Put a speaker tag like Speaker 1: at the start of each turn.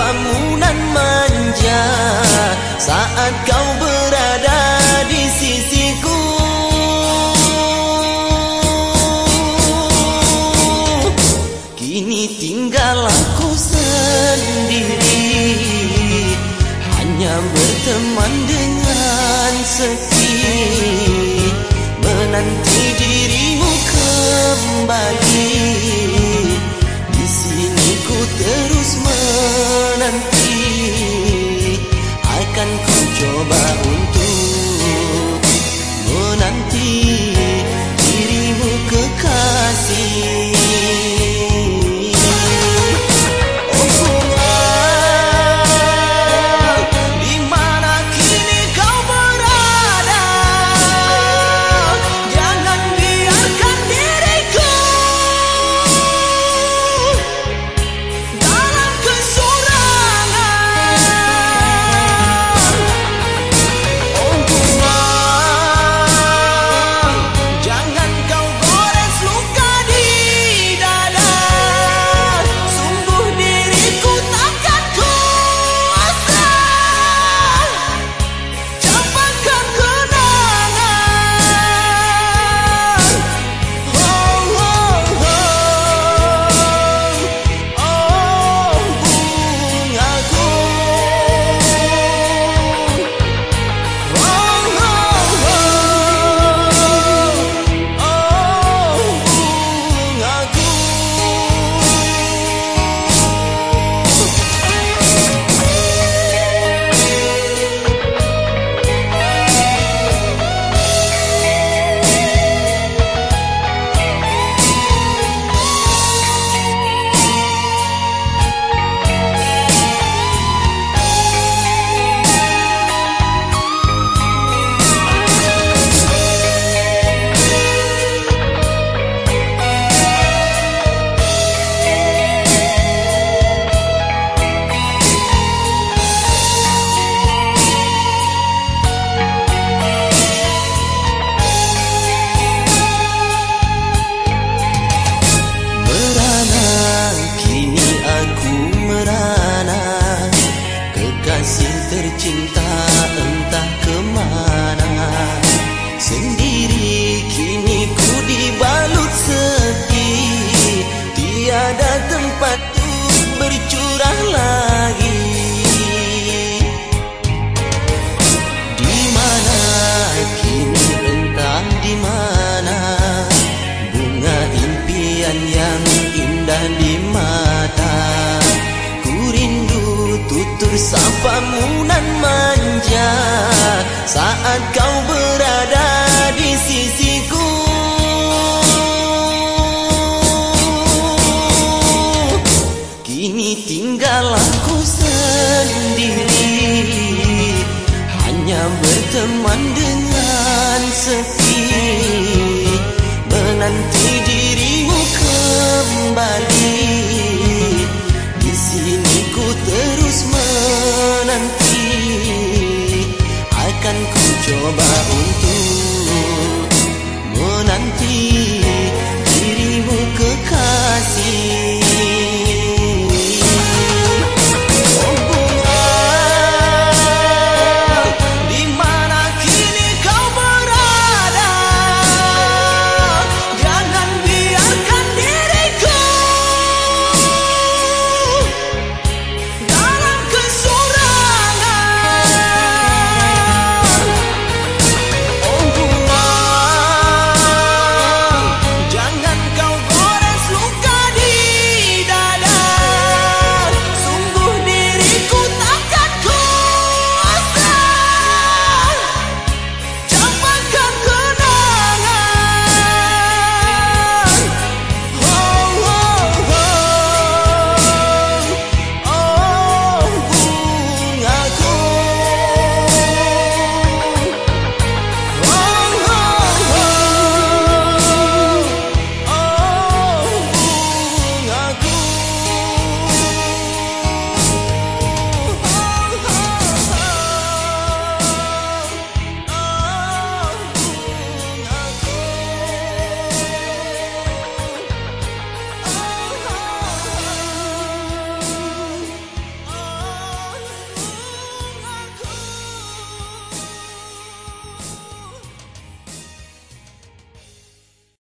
Speaker 1: sapamu nan manja. Saat kau berada di sisiku. Kini tinggal aku sendiri. Hanya berteman dengan sepi Tiada tempat untuk bercurah lagi. Di mana kini entah di mana Bunga impian yang indah di mata. Ku rindu tutur sapamu nan manja Saat kau ber berteman dengan sepi menanti dirimu kembali.